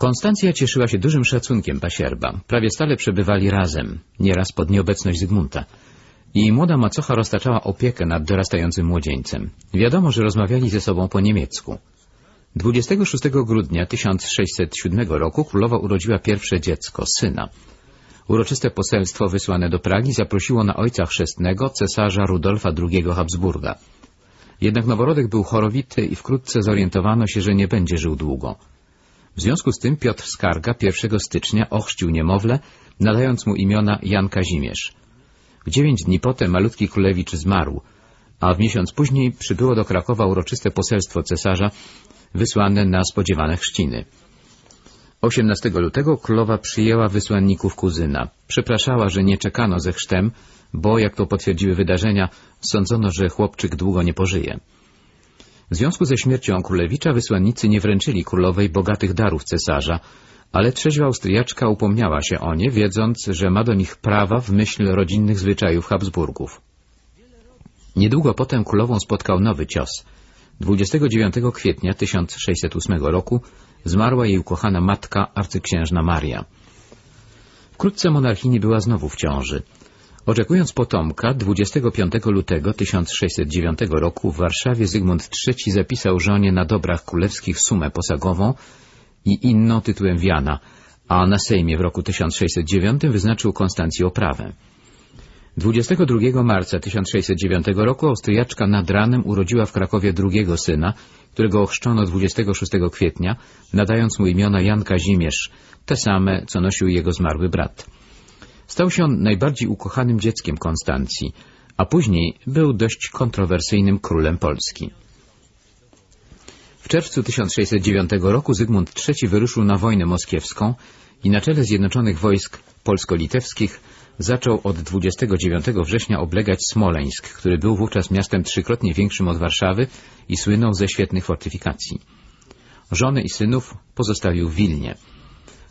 Konstancja cieszyła się dużym szacunkiem pasierba. Prawie stale przebywali razem, nieraz pod nieobecność Zygmunta. I młoda macocha roztaczała opiekę nad dorastającym młodzieńcem. Wiadomo, że rozmawiali ze sobą po niemiecku. 26 grudnia 1607 roku królowa urodziła pierwsze dziecko, syna. Uroczyste poselstwo wysłane do Pragi zaprosiło na ojca chrzestnego cesarza Rudolfa II Habsburga. Jednak noworodek był chorowity i wkrótce zorientowano się, że nie będzie żył długo. W związku z tym Piotr Skarga 1 stycznia ochrzcił niemowlę, nadając mu imiona Jan Kazimierz. W dziewięć dni potem malutki królewicz zmarł, a w miesiąc później przybyło do Krakowa uroczyste poselstwo cesarza, wysłane na spodziewane chrzciny. 18 lutego królowa przyjęła wysłanników kuzyna. Przepraszała, że nie czekano ze chrztem, bo, jak to potwierdziły wydarzenia, sądzono, że chłopczyk długo nie pożyje. W związku ze śmiercią królewicza wysłannicy nie wręczyli królowej bogatych darów cesarza, ale trzeźwa Austriaczka upomniała się o nie, wiedząc, że ma do nich prawa w myśl rodzinnych zwyczajów Habsburgów. Niedługo potem królową spotkał nowy cios. 29 kwietnia 1608 roku zmarła jej ukochana matka, arcyksiężna Maria. Wkrótce monarchini była znowu w ciąży. Oczekując potomka, 25 lutego 1609 roku w Warszawie Zygmunt III zapisał żonie na dobrach królewskich sumę posagową i inną tytułem Wiana, a na Sejmie w roku 1609 wyznaczył Konstancję oprawę. 22 marca 1609 roku Austriaczka nad ranem urodziła w Krakowie drugiego syna, którego ochrzczono 26 kwietnia, nadając mu imiona Jan Kazimierz, te same, co nosił jego zmarły brat. Stał się on najbardziej ukochanym dzieckiem Konstancji, a później był dość kontrowersyjnym królem Polski. W czerwcu 1609 roku Zygmunt III wyruszył na wojnę moskiewską i na czele zjednoczonych wojsk polsko-litewskich zaczął od 29 września oblegać Smoleńsk, który był wówczas miastem trzykrotnie większym od Warszawy i słynął ze świetnych fortyfikacji. Żony i synów pozostawił w Wilnie.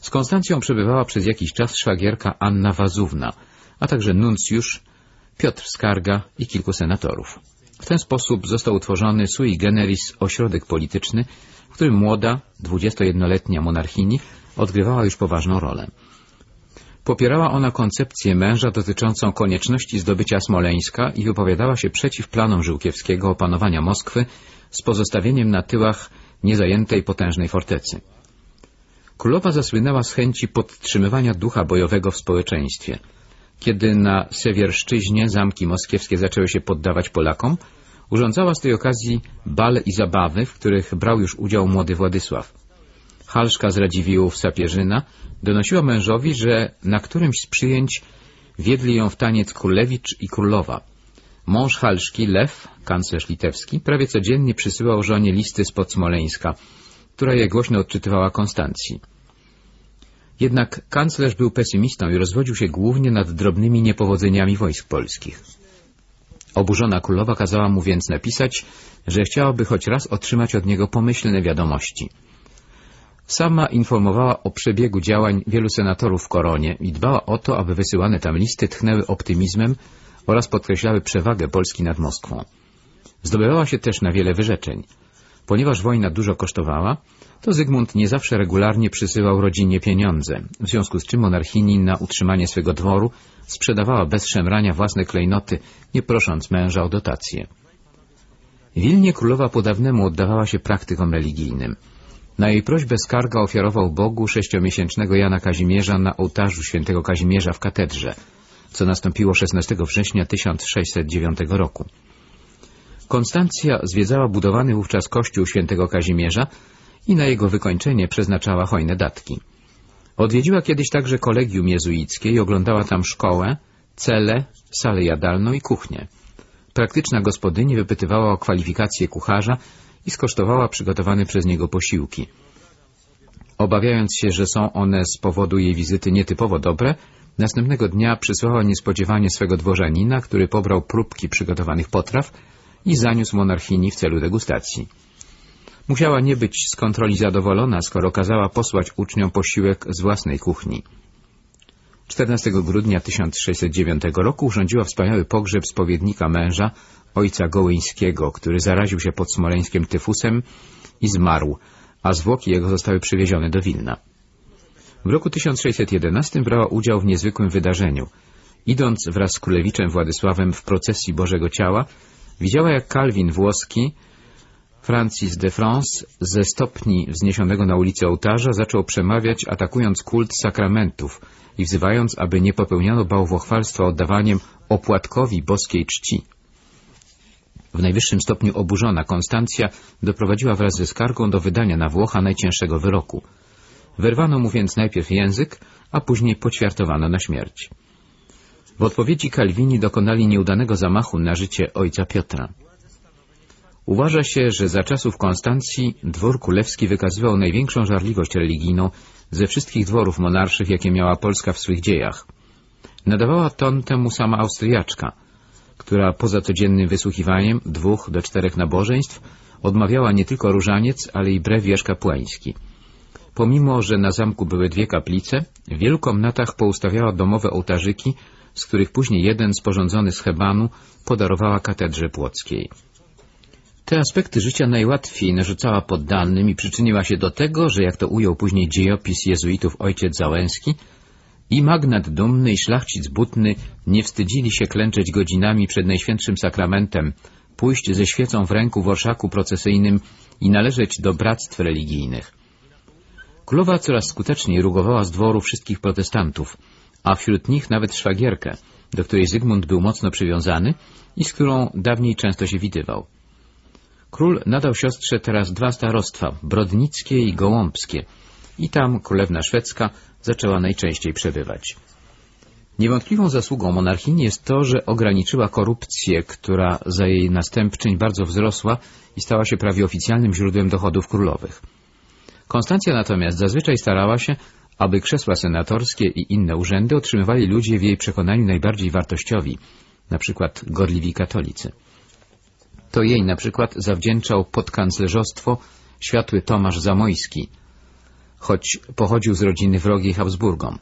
Z Konstancją przebywała przez jakiś czas szwagierka Anna Wazówna, a także nuncjusz Piotr Skarga i kilku senatorów. W ten sposób został utworzony sui generis ośrodek polityczny, w którym młoda, 21-letnia monarchini odgrywała już poważną rolę. Popierała ona koncepcję męża dotyczącą konieczności zdobycia Smoleńska i wypowiadała się przeciw planom Żółkiewskiego opanowania Moskwy z pozostawieniem na tyłach niezajętej potężnej fortecy. Królowa zasłynęła z chęci podtrzymywania ducha bojowego w społeczeństwie. Kiedy na Sewierszczyźnie zamki moskiewskie zaczęły się poddawać Polakom, urządzała z tej okazji bale i zabawy, w których brał już udział młody Władysław. Halszka z Radziwiłłów Sapierzyna donosiła mężowi, że na którymś z przyjęć wiedli ją w taniec królewicz i królowa. Mąż Halszki, Lew, kanclerz litewski, prawie codziennie przysyłał żonie listy spod Smoleńska, która je głośno odczytywała Konstancji. Jednak kanclerz był pesymistą i rozwodził się głównie nad drobnymi niepowodzeniami wojsk polskich. Oburzona królowa kazała mu więc napisać, że chciałaby choć raz otrzymać od niego pomyślne wiadomości. Sama informowała o przebiegu działań wielu senatorów w koronie i dbała o to, aby wysyłane tam listy tchnęły optymizmem oraz podkreślały przewagę Polski nad Moskwą. Zdobywała się też na wiele wyrzeczeń. Ponieważ wojna dużo kosztowała, to Zygmunt nie zawsze regularnie przysyłał rodzinie pieniądze, w związku z czym monarchini na utrzymanie swego dworu sprzedawała bez szemrania własne klejnoty, nie prosząc męża o dotacje. Wilnie królowa po dawnemu oddawała się praktykom religijnym. Na jej prośbę skarga ofiarował Bogu sześciomiesięcznego Jana Kazimierza na ołtarzu świętego Kazimierza w katedrze, co nastąpiło 16 września 1609 roku. Konstancja zwiedzała budowany wówczas kościół świętego Kazimierza i na jego wykończenie przeznaczała hojne datki. Odwiedziła kiedyś także kolegium jezuickie i oglądała tam szkołę, cele, salę jadalną i kuchnię. Praktyczna gospodyni wypytywała o kwalifikacje kucharza i skosztowała przygotowane przez niego posiłki. Obawiając się, że są one z powodu jej wizyty nietypowo dobre, następnego dnia przysłała niespodziewanie swego dworzanina, który pobrał próbki przygotowanych potraw i zaniósł monarchini w celu degustacji. Musiała nie być z kontroli zadowolona, skoro kazała posłać uczniom posiłek z własnej kuchni. 14 grudnia 1609 roku urządziła wspaniały pogrzeb spowiednika męża, ojca Gołyńskiego, który zaraził się pod Smoleńskiem tyfusem i zmarł, a zwłoki jego zostały przywiezione do Wilna. W roku 1611 brała udział w niezwykłym wydarzeniu. Idąc wraz z królewiczem Władysławem w procesji Bożego Ciała, widziała jak Kalwin włoski, Francis de France, ze stopni wzniesionego na ulicy ołtarza zaczął przemawiać, atakując kult sakramentów i wzywając, aby nie popełniano bałwochwalstwa oddawaniem opłatkowi boskiej czci. W najwyższym stopniu oburzona Konstancja doprowadziła wraz ze skargą do wydania na Włocha najcięższego wyroku. Wyrwano mu więc najpierw język, a później poćwiartowano na śmierć. W odpowiedzi Kalwini dokonali nieudanego zamachu na życie ojca Piotra. Uważa się, że za czasów Konstancji dwór królewski wykazywał największą żarliwość religijną ze wszystkich dworów monarszych, jakie miała Polska w swych dziejach. Nadawała ton temu sama Austriaczka, która poza codziennym wysłuchiwaniem dwóch do czterech nabożeństw odmawiała nie tylko różaniec, ale i brewierz kapłański. Pomimo, że na zamku były dwie kaplice, w wielu komnatach poustawiała domowe ołtarzyki, z których później jeden sporządzony z hebanu podarowała katedrze płockiej. Te aspekty życia najłatwiej narzucała poddanym i przyczyniła się do tego, że jak to ujął później dziejopis jezuitów ojciec Załęski, i magnat dumny i szlachcic butny nie wstydzili się klęczeć godzinami przed Najświętszym Sakramentem, pójść ze świecą w ręku w orszaku procesyjnym i należeć do bractw religijnych. Królowa coraz skuteczniej rugowała z dworu wszystkich protestantów, a wśród nich nawet szwagierkę, do której Zygmunt był mocno przywiązany i z którą dawniej często się widywał. Król nadał siostrze teraz dwa starostwa, brodnickie i gołąbskie, i tam królewna szwedzka zaczęła najczęściej przebywać. Niewątpliwą zasługą monarchini jest to, że ograniczyła korupcję, która za jej następczyń bardzo wzrosła i stała się prawie oficjalnym źródłem dochodów królowych. Konstancja natomiast zazwyczaj starała się, aby krzesła senatorskie i inne urzędy otrzymywali ludzie w jej przekonaniu najbardziej wartościowi, przykład gorliwi katolicy. To jej na przykład zawdzięczał podkanclerzostwo światły Tomasz Zamojski, choć pochodził z rodziny wrogiej Habsburgom.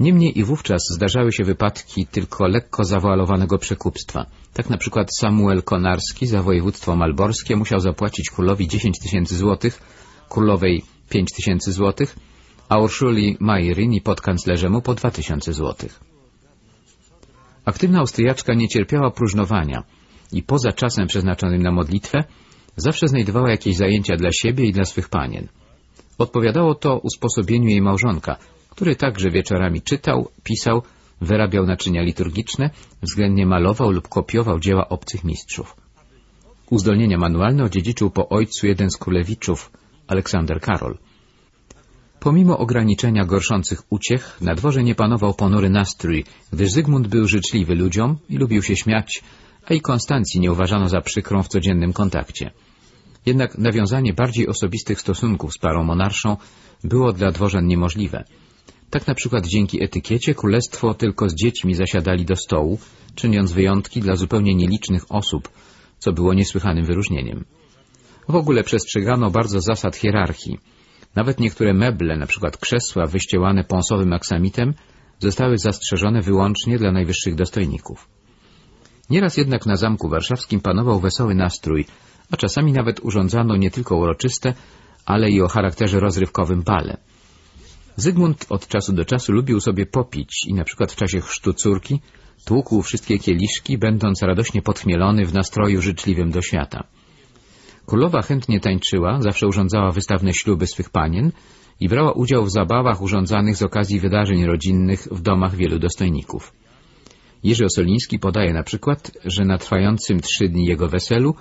Niemniej i wówczas zdarzały się wypadki tylko lekko zawoalowanego przekupstwa. Tak na przykład Samuel Konarski za województwo malborskie musiał zapłacić królowi 10 tysięcy złotych, królowej 5 tysięcy złotych, a Urszuli Majerini podkanclerzemu po 2 tysiące złotych. Aktywna Austriaczka nie cierpiała próżnowania i poza czasem przeznaczonym na modlitwę zawsze znajdowała jakieś zajęcia dla siebie i dla swych panien. Odpowiadało to usposobieniu jej małżonka, który także wieczorami czytał, pisał, wyrabiał naczynia liturgiczne, względnie malował lub kopiował dzieła obcych mistrzów. Uzdolnienia manualne odziedziczył po ojcu jeden z królewiczów, Aleksander Karol. Pomimo ograniczenia gorszących uciech, na dworze nie panował ponury nastrój, gdyż Zygmunt był życzliwy ludziom i lubił się śmiać, a i Konstancji nie uważano za przykrą w codziennym kontakcie. Jednak nawiązanie bardziej osobistych stosunków z parą monarszą było dla dworzan niemożliwe. Tak na przykład dzięki etykiecie królestwo tylko z dziećmi zasiadali do stołu, czyniąc wyjątki dla zupełnie nielicznych osób, co było niesłychanym wyróżnieniem. W ogóle przestrzegano bardzo zasad hierarchii. Nawet niektóre meble, przykład krzesła wyściełane pąsowym aksamitem, zostały zastrzeżone wyłącznie dla najwyższych dostojników. Nieraz jednak na zamku warszawskim panował wesoły nastrój, a czasami nawet urządzano nie tylko uroczyste, ale i o charakterze rozrywkowym bale. Zygmunt od czasu do czasu lubił sobie popić i na przykład w czasie chrztu córki tłukł wszystkie kieliszki, będąc radośnie podchmielony w nastroju życzliwym do świata. Królowa chętnie tańczyła, zawsze urządzała wystawne śluby swych panien i brała udział w zabawach urządzanych z okazji wydarzeń rodzinnych w domach wielu dostojników. Jerzy Osoliński podaje na przykład, że na trwającym trzy dni jego weselu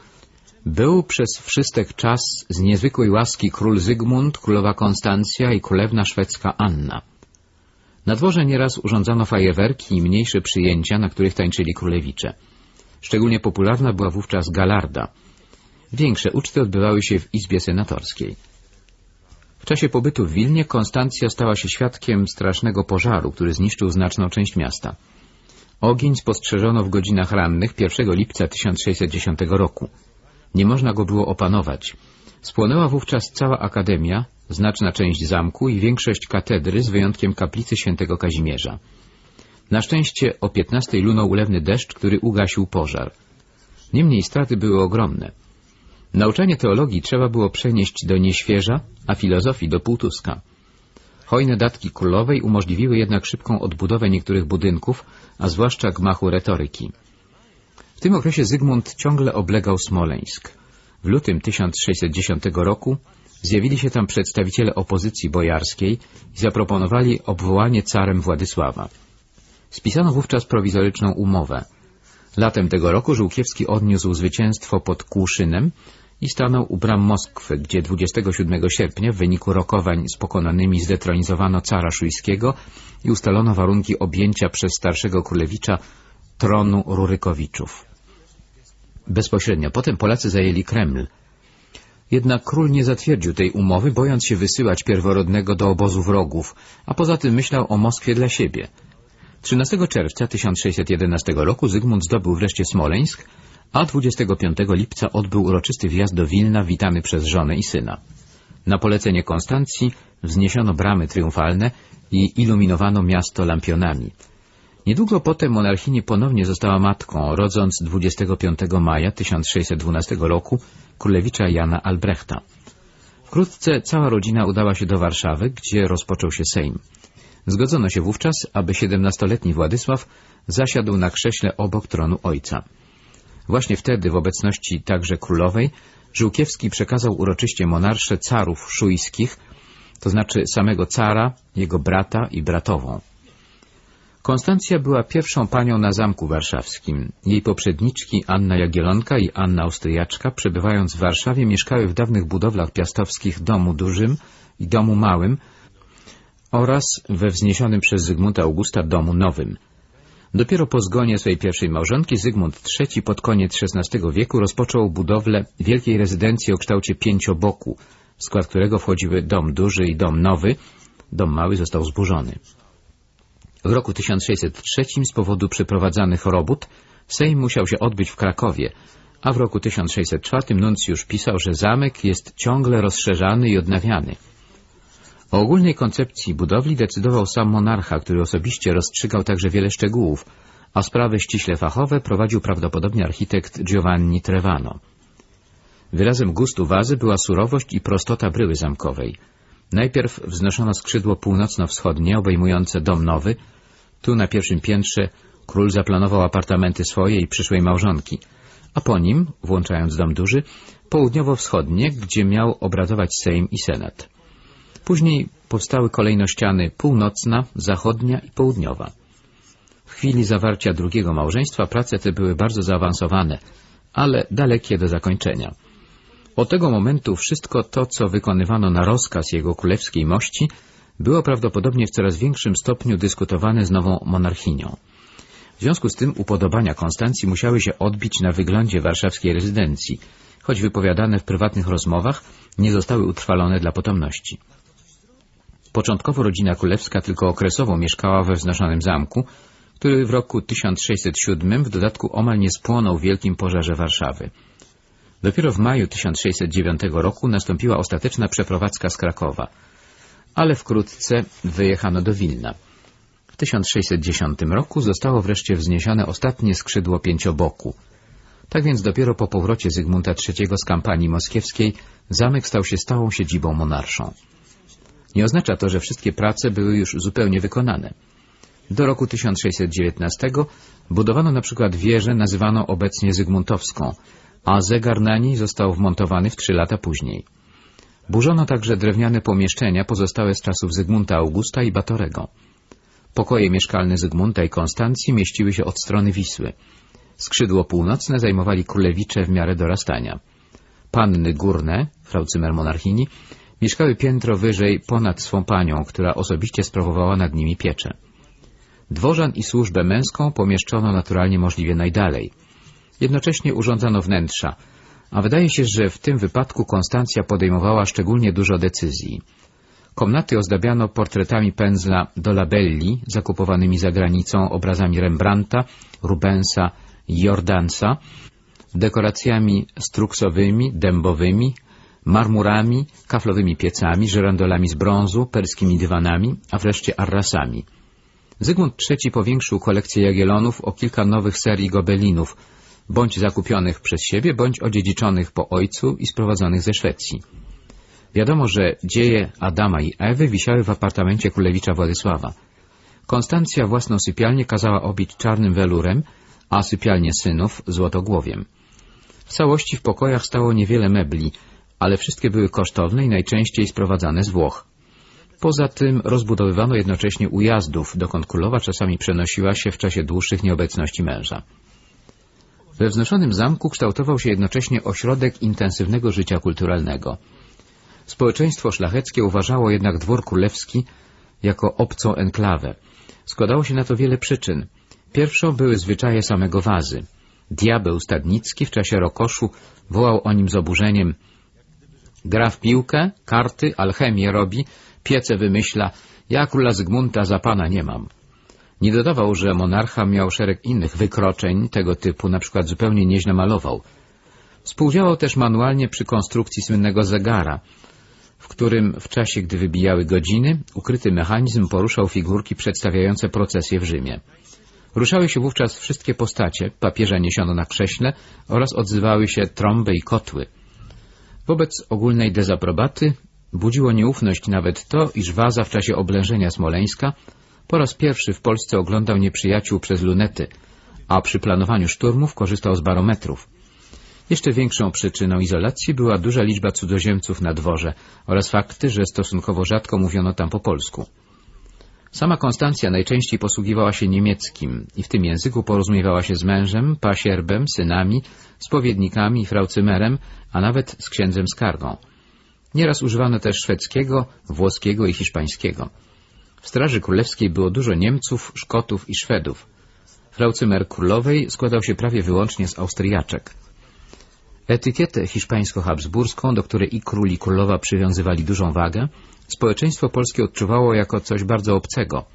był przez wszystek czas z niezwykłej łaski król Zygmunt, królowa Konstancja i królewna szwedzka Anna. Na dworze nieraz urządzano fajerwerki i mniejsze przyjęcia, na których tańczyli królewicze. Szczególnie popularna była wówczas galarda. Większe uczty odbywały się w Izbie Senatorskiej. W czasie pobytu w Wilnie Konstancja stała się świadkiem strasznego pożaru, który zniszczył znaczną część miasta. Ogień spostrzeżono w godzinach rannych 1 lipca 1610 roku. Nie można go było opanować. Spłonęła wówczas cała akademia, znaczna część zamku i większość katedry z wyjątkiem kaplicy świętego Kazimierza. Na szczęście o 15 lunął ulewny deszcz, który ugasił pożar. Niemniej straty były ogromne. Nauczanie teologii trzeba było przenieść do Nieświeża, a filozofii do Półtuska. Hojne datki królowej umożliwiły jednak szybką odbudowę niektórych budynków, a zwłaszcza gmachu retoryki. W tym okresie Zygmunt ciągle oblegał Smoleńsk. W lutym 1610 roku zjawili się tam przedstawiciele opozycji bojarskiej i zaproponowali obwołanie carem Władysława. Spisano wówczas prowizoryczną umowę. Latem tego roku Żółkiewski odniósł zwycięstwo pod Kłuszynem i stanął u bram Moskwy, gdzie 27 sierpnia w wyniku rokowań z pokonanymi zdetronizowano cara szujskiego i ustalono warunki objęcia przez starszego królewicza tronu Rurykowiczów. Bezpośrednio potem Polacy zajęli Kreml. Jednak król nie zatwierdził tej umowy, bojąc się wysyłać pierworodnego do obozu wrogów, a poza tym myślał o Moskwie dla siebie. 13 czerwca 1611 roku Zygmunt zdobył wreszcie Smoleńsk, a 25 lipca odbył uroczysty wjazd do Wilna witany przez żonę i syna. Na polecenie Konstancji wzniesiono bramy triumfalne i iluminowano miasto lampionami. Niedługo potem monarchini ponownie została matką, rodząc 25 maja 1612 roku królewicza Jana Albrechta. Wkrótce cała rodzina udała się do Warszawy, gdzie rozpoczął się Sejm. Zgodzono się wówczas, aby 17-letni Władysław zasiadł na krześle obok tronu ojca. Właśnie wtedy, w obecności także królowej, Żółkiewski przekazał uroczyście monarsze carów szujskich, to znaczy samego cara, jego brata i bratową. Konstancja była pierwszą panią na Zamku Warszawskim. Jej poprzedniczki Anna Jagielonka i Anna Austriaczka, przebywając w Warszawie, mieszkały w dawnych budowlach piastowskich Domu Dużym i Domu Małym oraz we wzniesionym przez Zygmunta Augusta Domu Nowym. Dopiero po zgonie swojej pierwszej małżonki Zygmunt III pod koniec XVI wieku rozpoczął budowlę wielkiej rezydencji o kształcie pięcioboku, w skład którego wchodziły Dom Duży i Dom Nowy. Dom Mały został zburzony. W roku 1603 z powodu przeprowadzanych robót Sejm musiał się odbyć w Krakowie, a w roku 1604 nuncjusz pisał, że zamek jest ciągle rozszerzany i odnawiany. O ogólnej koncepcji budowli decydował sam monarcha, który osobiście rozstrzygał także wiele szczegółów, a sprawy ściśle fachowe prowadził prawdopodobnie architekt Giovanni Trevano. Wyrazem gustu wazy była surowość i prostota bryły zamkowej. Najpierw wznoszono skrzydło północno-wschodnie obejmujące dom nowy. Tu na pierwszym piętrze król zaplanował apartamenty swoje i przyszłej małżonki, a po nim, włączając dom duży, południowo-wschodnie, gdzie miał obradować Sejm i Senat. Później powstały kolejno ściany północna, zachodnia i południowa. W chwili zawarcia drugiego małżeństwa prace te były bardzo zaawansowane, ale dalekie do zakończenia. Od tego momentu wszystko to, co wykonywano na rozkaz jego królewskiej mości, było prawdopodobnie w coraz większym stopniu dyskutowane z nową monarchinią. W związku z tym upodobania Konstancji musiały się odbić na wyglądzie warszawskiej rezydencji, choć wypowiadane w prywatnych rozmowach nie zostały utrwalone dla potomności. Początkowo rodzina królewska tylko okresowo mieszkała we wznoszonym zamku, który w roku 1607 w dodatku omal nie spłonął w wielkim pożarze Warszawy. Dopiero w maju 1609 roku nastąpiła ostateczna przeprowadzka z Krakowa, ale wkrótce wyjechano do Wilna. W 1610 roku zostało wreszcie wzniesione ostatnie skrzydło pięcioboku. Tak więc dopiero po powrocie Zygmunta III z kampanii moskiewskiej zamek stał się stałą siedzibą monarszą. Nie oznacza to, że wszystkie prace były już zupełnie wykonane. Do roku 1619 budowano na przykład wieżę nazywaną obecnie Zygmuntowską, a zegar na niej został wmontowany w trzy lata później. Burzono także drewniane pomieszczenia pozostałe z czasów Zygmunta Augusta i Batorego. Pokoje mieszkalne Zygmunta i Konstancji mieściły się od strony Wisły. Skrzydło północne zajmowali królewicze w miarę dorastania. Panny górne, fraucymer monarchini, mieszkały piętro wyżej ponad swą panią, która osobiście sprawowała nad nimi pieczę. Dworzan i służbę męską pomieszczono naturalnie możliwie najdalej. Jednocześnie urządzano wnętrza, a wydaje się, że w tym wypadku Konstancja podejmowała szczególnie dużo decyzji. Komnaty ozdabiano portretami pędzla Dolabelli, zakupowanymi za granicą obrazami Rembrandta, Rubensa i Jordansa, dekoracjami struksowymi, dębowymi, marmurami, kaflowymi piecami, żerandolami z brązu, perskimi dywanami, a wreszcie arrasami. Zygmunt III powiększył kolekcję Jagielonów o kilka nowych serii gobelinów, bądź zakupionych przez siebie, bądź odziedziczonych po ojcu i sprowadzonych ze Szwecji. Wiadomo, że dzieje Adama i Ewy wisiały w apartamencie królewicza Władysława. Konstancja własną sypialnię kazała obić czarnym welurem, a sypialnię synów złotogłowiem. W całości w pokojach stało niewiele mebli, ale wszystkie były kosztowne i najczęściej sprowadzane z Włoch. Poza tym rozbudowywano jednocześnie ujazdów, dokąd królowa czasami przenosiła się w czasie dłuższych nieobecności męża. We wznoszonym zamku kształtował się jednocześnie ośrodek intensywnego życia kulturalnego. Społeczeństwo szlacheckie uważało jednak dwór królewski jako obcą enklawę. Składało się na to wiele przyczyn. Pierwszą były zwyczaje samego wazy. Diabeł Stadnicki w czasie rokoszu wołał o nim z oburzeniem Gra w piłkę, karty, alchemię robi, piece wymyśla, ja króla Zygmunta za pana nie mam. Nie dodawał, że monarcha miał szereg innych wykroczeń tego typu, na przykład zupełnie nieźle malował. Współdziałał też manualnie przy konstrukcji słynnego zegara, w którym w czasie, gdy wybijały godziny, ukryty mechanizm poruszał figurki przedstawiające procesję w Rzymie. Ruszały się wówczas wszystkie postacie, papieża niesiono na krześle oraz odzywały się trąby i kotły. Wobec ogólnej dezaprobaty budziło nieufność nawet to, iż Waza w czasie oblężenia Smoleńska po raz pierwszy w Polsce oglądał nieprzyjaciół przez lunety, a przy planowaniu szturmów korzystał z barometrów. Jeszcze większą przyczyną izolacji była duża liczba cudzoziemców na dworze oraz fakty, że stosunkowo rzadko mówiono tam po polsku. Sama Konstancja najczęściej posługiwała się niemieckim i w tym języku porozumiewała się z mężem, pasierbem, synami, spowiednikami, fraucymerem, a nawet z księdzem skargą. Nieraz używano też szwedzkiego, włoskiego i hiszpańskiego. W Straży Królewskiej było dużo Niemców, Szkotów i Szwedów. Fraucymer królowej składał się prawie wyłącznie z Austriaczek. Etykietę hiszpańsko-habsburską, do której i król i królowa przywiązywali dużą wagę, społeczeństwo polskie odczuwało jako coś bardzo obcego,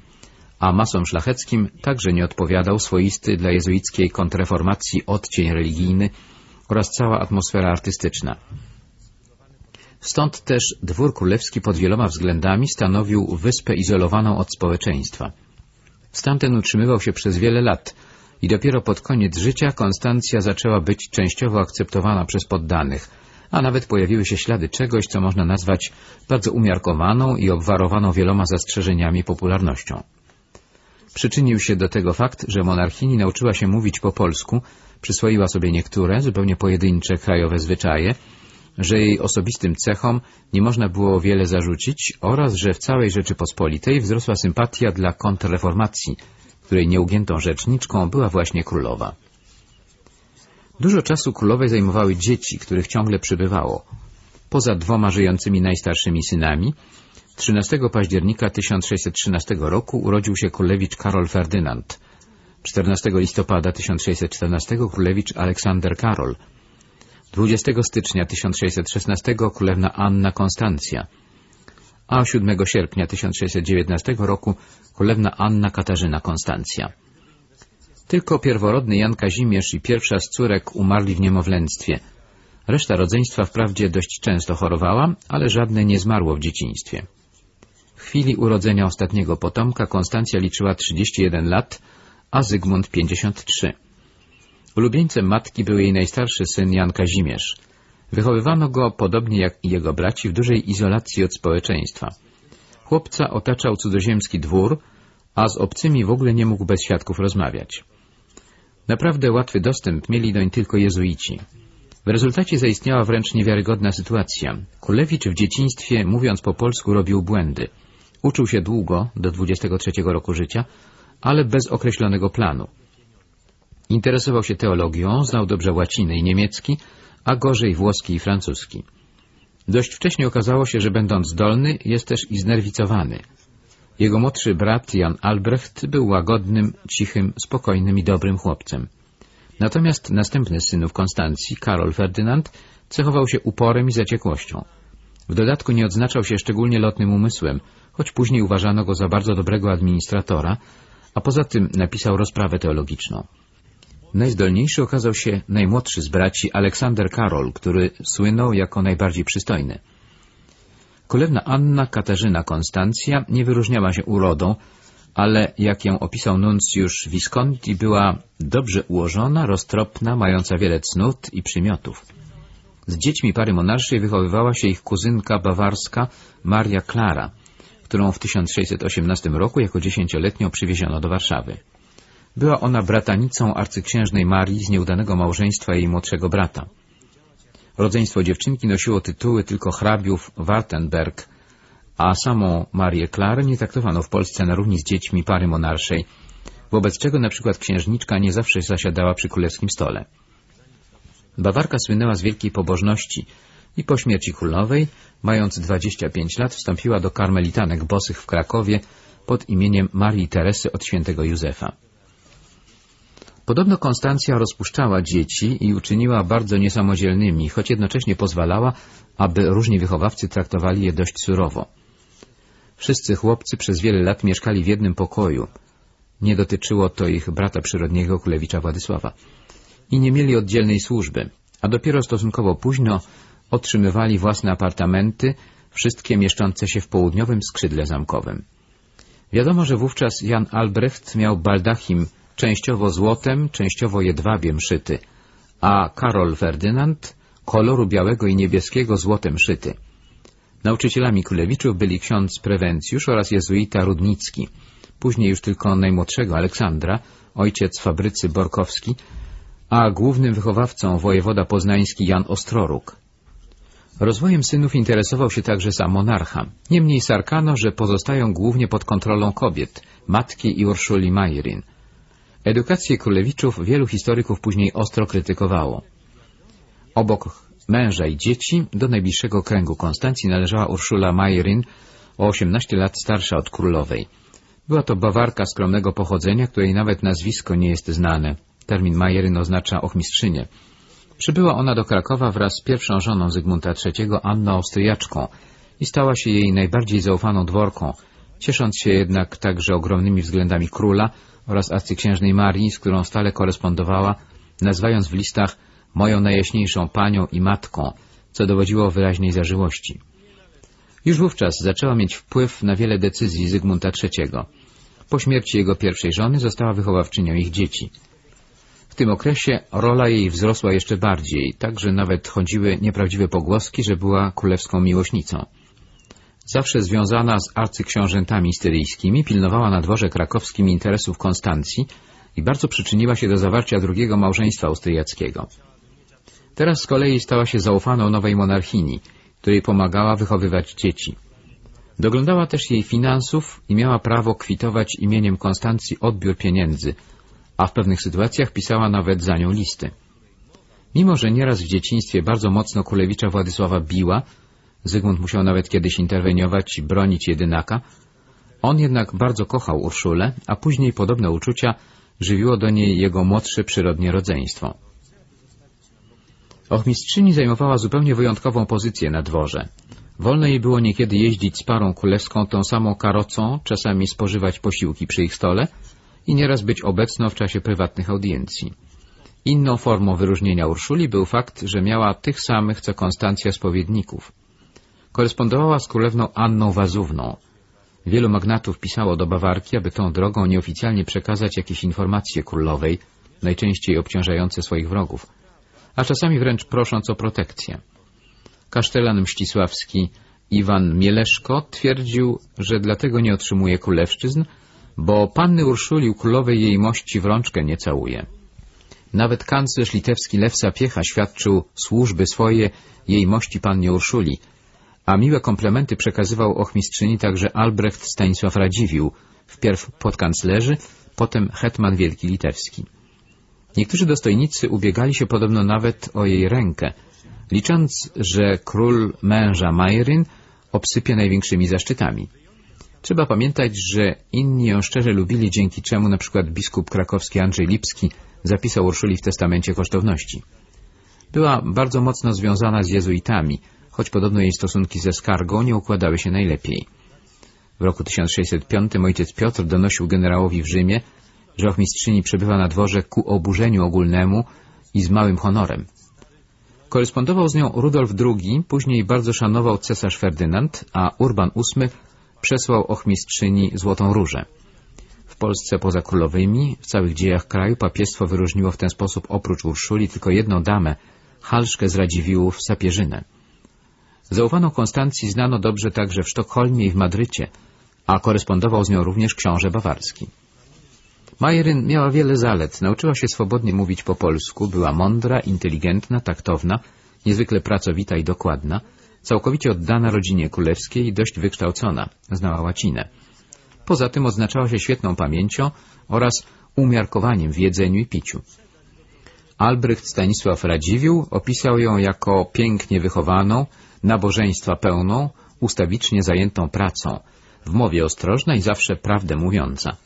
a masom szlacheckim także nie odpowiadał swoisty dla jezuickiej kontrreformacji odcień religijny oraz cała atmosfera artystyczna. Stąd też dwór królewski pod wieloma względami stanowił wyspę izolowaną od społeczeństwa. Stan ten utrzymywał się przez wiele lat i dopiero pod koniec życia Konstancja zaczęła być częściowo akceptowana przez poddanych, a nawet pojawiły się ślady czegoś, co można nazwać bardzo umiarkowaną i obwarowaną wieloma zastrzeżeniami popularnością. Przyczynił się do tego fakt, że monarchini nauczyła się mówić po polsku, przyswoiła sobie niektóre, zupełnie pojedyncze krajowe zwyczaje, że jej osobistym cechom nie można było wiele zarzucić oraz że w całej Rzeczypospolitej wzrosła sympatia dla kontrreformacji, której nieugiętą rzeczniczką była właśnie królowa. Dużo czasu królowej zajmowały dzieci, których ciągle przybywało. Poza dwoma żyjącymi najstarszymi synami, 13 października 1613 roku urodził się królewicz Karol Ferdynand, 14 listopada 1614 królewicz Aleksander Karol, 20 stycznia 1616 królewna Anna Konstancja, a 7 sierpnia 1619 roku królewna Anna Katarzyna Konstancja. Tylko pierworodny Jan Kazimierz i pierwsza z córek umarli w niemowlęctwie. Reszta rodzeństwa wprawdzie dość często chorowała, ale żadne nie zmarło w dzieciństwie. W chwili urodzenia ostatniego potomka Konstancja liczyła 31 lat, a Zygmunt 53. Ulubieńcem matki był jej najstarszy syn Jan Kazimierz. Wychowywano go, podobnie jak i jego braci, w dużej izolacji od społeczeństwa. Chłopca otaczał cudzoziemski dwór, a z obcymi w ogóle nie mógł bez świadków rozmawiać. Naprawdę łatwy dostęp mieli doń tylko jezuici. W rezultacie zaistniała wręcz niewiarygodna sytuacja. Kulewicz w dzieciństwie, mówiąc po polsku, robił błędy. Uczył się długo, do 23 roku życia, ale bez określonego planu. Interesował się teologią, znał dobrze łaciny i niemiecki, a gorzej włoski i francuski. Dość wcześnie okazało się, że będąc zdolny, jest też i znerwicowany. Jego młodszy brat Jan Albrecht był łagodnym, cichym, spokojnym i dobrym chłopcem. Natomiast następny z synów Konstancji, Karol Ferdynand, cechował się uporem i zaciekłością. W dodatku nie odznaczał się szczególnie lotnym umysłem, choć później uważano go za bardzo dobrego administratora, a poza tym napisał rozprawę teologiczną. Najzdolniejszy okazał się najmłodszy z braci Aleksander Karol, który słynął jako najbardziej przystojny. Królewna Anna Katarzyna Konstancja nie wyróżniała się urodą, ale, jak ją opisał nuncjusz Visconti, była dobrze ułożona, roztropna, mająca wiele cnót i przymiotów. Z dziećmi pary monarszej wychowywała się ich kuzynka bawarska Maria Klara, którą w 1618 roku jako dziesięcioletnią przywieziono do Warszawy. Była ona bratanicą arcyksiężnej Marii z nieudanego małżeństwa jej młodszego brata. Rodzeństwo dziewczynki nosiło tytuły tylko hrabiów Wartenberg, a samą Marię Klarę nie traktowano w Polsce na równi z dziećmi pary monarszej, wobec czego na przykład księżniczka nie zawsze zasiadała przy królewskim stole. Bawarka słynęła z wielkiej pobożności i po śmierci królowej, mając 25 lat, wstąpiła do karmelitanek bosych w Krakowie pod imieniem Marii Teresy od świętego Józefa. Podobno Konstancja rozpuszczała dzieci i uczyniła bardzo niesamodzielnymi, choć jednocześnie pozwalała, aby różni wychowawcy traktowali je dość surowo. Wszyscy chłopcy przez wiele lat mieszkali w jednym pokoju. Nie dotyczyło to ich brata przyrodniego królewicza Władysława. I nie mieli oddzielnej służby, a dopiero stosunkowo późno otrzymywali własne apartamenty, wszystkie mieszczące się w południowym skrzydle zamkowym. Wiadomo, że wówczas Jan Albrecht miał baldachim częściowo złotem, częściowo jedwabiem szyty, a Karol Ferdynand koloru białego i niebieskiego złotem szyty. Nauczycielami Kulewiczów byli ksiądz Prewencjusz oraz jezuita Rudnicki, później już tylko najmłodszego Aleksandra, ojciec fabrycy Borkowski, a głównym wychowawcą wojewoda poznański Jan Ostroruk. Rozwojem synów interesował się także sam monarcha. Niemniej sarkano, że pozostają głównie pod kontrolą kobiet, matki i Urszuli Majerin. Edukację królewiczów wielu historyków później ostro krytykowało. Obok męża i dzieci do najbliższego kręgu Konstancji należała Urszula Majerin, o 18 lat starsza od królowej. Była to bawarka skromnego pochodzenia, której nawet nazwisko nie jest znane. Termin Majeryn oznacza ochmistrzynię. Przybyła ona do Krakowa wraz z pierwszą żoną Zygmunta III, Anną Austriaczką i stała się jej najbardziej zaufaną dworką, ciesząc się jednak także ogromnymi względami króla oraz arcyksiężnej Marii, z którą stale korespondowała, nazywając w listach moją najjaśniejszą panią i matką, co dowodziło wyraźnej zażyłości. Już wówczas zaczęła mieć wpływ na wiele decyzji Zygmunta III. Po śmierci jego pierwszej żony została wychowawczynią ich dzieci. W tym okresie rola jej wzrosła jeszcze bardziej, tak że nawet chodziły nieprawdziwe pogłoski, że była królewską miłośnicą. Zawsze związana z arcyksiążętami styryjskimi, pilnowała na dworze krakowskim interesów Konstancji i bardzo przyczyniła się do zawarcia drugiego małżeństwa austriackiego. Teraz z kolei stała się zaufaną nowej monarchini, której pomagała wychowywać dzieci. Doglądała też jej finansów i miała prawo kwitować imieniem Konstancji odbiór pieniędzy, a w pewnych sytuacjach pisała nawet za nią listy. Mimo, że nieraz w dzieciństwie bardzo mocno królewicza Władysława biła, Zygmunt musiał nawet kiedyś interweniować i bronić jedynaka, on jednak bardzo kochał Urszulę, a później podobne uczucia żywiło do niej jego młodsze przyrodnie rodzeństwo. Ochmistrzyni zajmowała zupełnie wyjątkową pozycję na dworze. Wolno jej było niekiedy jeździć z parą królewską tą samą karocą, czasami spożywać posiłki przy ich stole i nieraz być obecną w czasie prywatnych audiencji. Inną formą wyróżnienia Urszuli był fakt, że miała tych samych co Konstancja spowiedników. Korespondowała z królewną Anną Wazówną. Wielu magnatów pisało do Bawarki, aby tą drogą nieoficjalnie przekazać jakieś informacje królowej, najczęściej obciążające swoich wrogów a czasami wręcz prosząc o protekcję. Kasztelan mścisławski Iwan Mieleszko twierdził, że dlatego nie otrzymuje królewszczyzn, bo panny Urszuli królowej jej mości w rączkę nie całuje. Nawet kanclerz litewski Lew Sapiecha świadczył służby swoje jej mości pannie Urszuli, a miłe komplementy przekazywał ochmistrzyni także Albrecht Stanisław Radziwił, wpierw podkanclerzy, potem hetman wielki litewski. Niektórzy dostojnicy ubiegali się podobno nawet o jej rękę, licząc, że król męża Majryn obsypie największymi zaszczytami. Trzeba pamiętać, że inni ją szczerze lubili, dzięki czemu na przykład biskup krakowski Andrzej Lipski zapisał Urszuli w testamencie kosztowności. Była bardzo mocno związana z jezuitami, choć podobno jej stosunki ze skargą nie układały się najlepiej. W roku 1605 ojciec Piotr donosił generałowi w Rzymie, że ochmistrzyni przebywa na dworze ku oburzeniu ogólnemu i z małym honorem. Korespondował z nią Rudolf II, później bardzo szanował cesarz Ferdynand, a Urban VIII przesłał ochmistrzyni Złotą Różę. W Polsce poza królowymi, w całych dziejach kraju papiestwo wyróżniło w ten sposób oprócz Urszuli tylko jedną damę, Halszkę z Radziwiłłów Sapierzynę. Zaufaną Konstancji znano dobrze także w Sztokholmie i w Madrycie, a korespondował z nią również książę bawarski. Majeryn miała wiele zalet. Nauczyła się swobodnie mówić po polsku, była mądra, inteligentna, taktowna, niezwykle pracowita i dokładna, całkowicie oddana rodzinie królewskiej i dość wykształcona, znała łacinę. Poza tym odznaczała się świetną pamięcią oraz umiarkowaniem w jedzeniu i piciu. Albrecht Stanisław Radziwiłł opisał ją jako pięknie wychowaną, nabożeństwa pełną, ustawicznie zajętą pracą, w mowie ostrożna i zawsze prawdę mówiąca.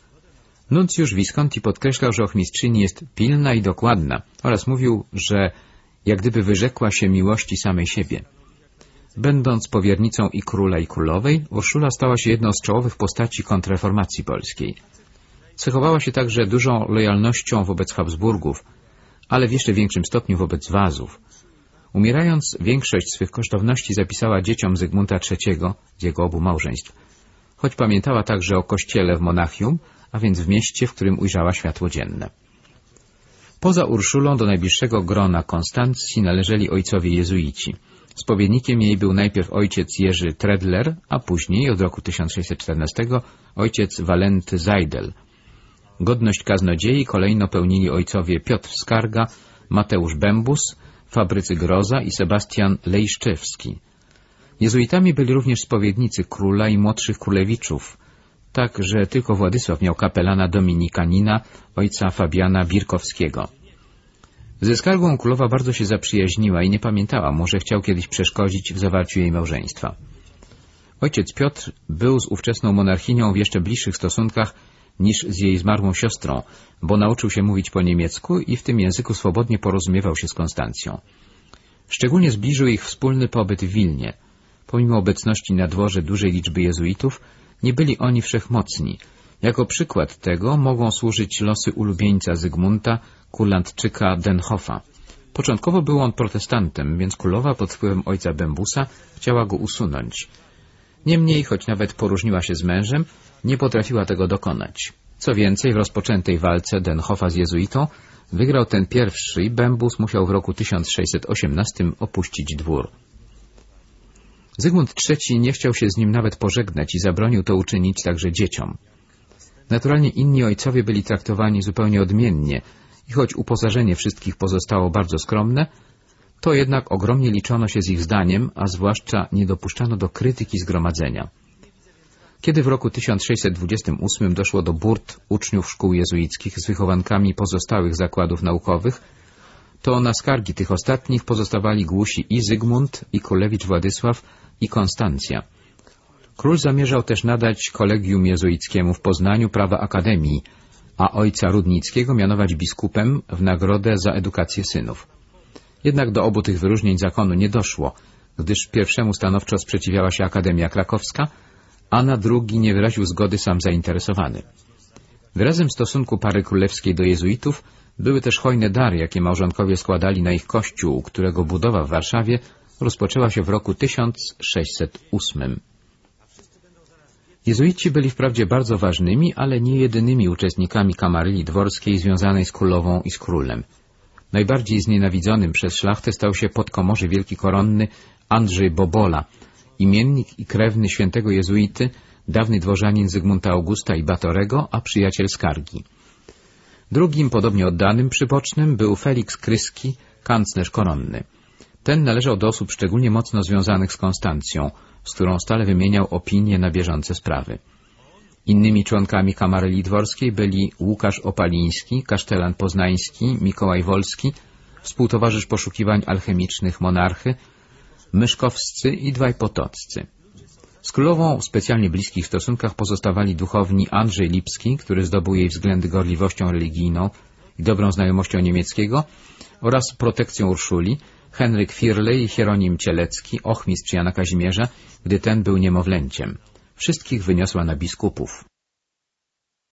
Nuncjusz Visconti podkreślał, że ochmistrzyni jest pilna i dokładna oraz mówił, że jak gdyby wyrzekła się miłości samej siebie. Będąc powiernicą i króla i królowej, Urszula stała się jedną z czołowych postaci kontrreformacji polskiej. Cechowała się także dużą lojalnością wobec Habsburgów, ale w jeszcze większym stopniu wobec Wazów. Umierając, większość swych kosztowności zapisała dzieciom Zygmunta III z jego obu małżeństw. Choć pamiętała także o kościele w Monachium, a więc w mieście, w którym ujrzała światło dzienne. Poza Urszulą do najbliższego grona Konstancji należeli ojcowie jezuici. Spowiednikiem jej był najpierw ojciec Jerzy Tredler, a później, od roku 1614, ojciec Walenty Zajdel. Godność kaznodziei kolejno pełnili ojcowie Piotr Skarga, Mateusz Bębus, Fabrycy Groza i Sebastian Lejszczewski. Jezuitami byli również spowiednicy króla i młodszych królewiczów, tak że tylko Władysław miał kapelana dominikanina, ojca Fabiana Birkowskiego. Ze skargą królowa bardzo się zaprzyjaźniła i nie pamiętała mu, że chciał kiedyś przeszkodzić w zawarciu jej małżeństwa. Ojciec Piotr był z ówczesną monarchinią w jeszcze bliższych stosunkach niż z jej zmarłą siostrą, bo nauczył się mówić po niemiecku i w tym języku swobodnie porozumiewał się z Konstancją. Szczególnie zbliżył ich wspólny pobyt w Wilnie. Pomimo obecności na dworze dużej liczby jezuitów, nie byli oni wszechmocni. Jako przykład tego mogą służyć losy ulubieńca Zygmunta, Kurlandczyka Denhoffa. Początkowo był on protestantem, więc królowa pod wpływem ojca Bębusa chciała go usunąć. Niemniej, choć nawet poróżniła się z mężem, nie potrafiła tego dokonać. Co więcej, w rozpoczętej walce Denhoffa z jezuitą wygrał ten pierwszy i Bębus musiał w roku 1618 opuścić dwór. Zygmunt III nie chciał się z nim nawet pożegnać i zabronił to uczynić także dzieciom. Naturalnie inni ojcowie byli traktowani zupełnie odmiennie i choć uposażenie wszystkich pozostało bardzo skromne, to jednak ogromnie liczono się z ich zdaniem, a zwłaszcza nie dopuszczano do krytyki zgromadzenia. Kiedy w roku 1628 doszło do burt uczniów szkół jezuickich z wychowankami pozostałych zakładów naukowych, to na skargi tych ostatnich pozostawali głusi i Zygmunt, i Królewicz Władysław, i Konstancja. Król zamierzał też nadać kolegium jezuickiemu w Poznaniu prawa akademii, a ojca Rudnickiego mianować biskupem w nagrodę za edukację synów. Jednak do obu tych wyróżnień zakonu nie doszło, gdyż pierwszemu stanowczo sprzeciwiała się Akademia Krakowska, a na drugi nie wyraził zgody sam zainteresowany. Wyrazem stosunku pary królewskiej do jezuitów były też hojne dary, jakie małżonkowie składali na ich kościół, którego budowa w Warszawie rozpoczęła się w roku 1608. Jezuici byli wprawdzie bardzo ważnymi, ale nie jedynymi uczestnikami kamarylii dworskiej związanej z królową i z królem. Najbardziej znienawidzonym przez szlachtę stał się podkomorzy wielki koronny Andrzej Bobola, imiennik i krewny świętego jezuity, dawny dworzanin Zygmunta Augusta i Batorego, a przyjaciel Skargi. Drugim, podobnie oddanym przybocznym był Felix Kryski, kanclerz koronny. Ten należał do osób szczególnie mocno związanych z Konstancją, z którą stale wymieniał opinie na bieżące sprawy. Innymi członkami Kamarylii Dworskiej byli Łukasz Opaliński, kasztelan poznański, Mikołaj Wolski, współtowarzysz poszukiwań alchemicznych monarchy, Myszkowscy i dwaj potoccy. Z królową w specjalnie bliskich stosunkach pozostawali duchowni Andrzej Lipski, który zdobył jej względy gorliwością religijną i dobrą znajomością niemieckiego oraz protekcją Urszuli, Henryk Firley i Hieronim Cielecki, ochmistrz Jana Kazimierza, gdy ten był niemowlęciem. Wszystkich wyniosła na biskupów.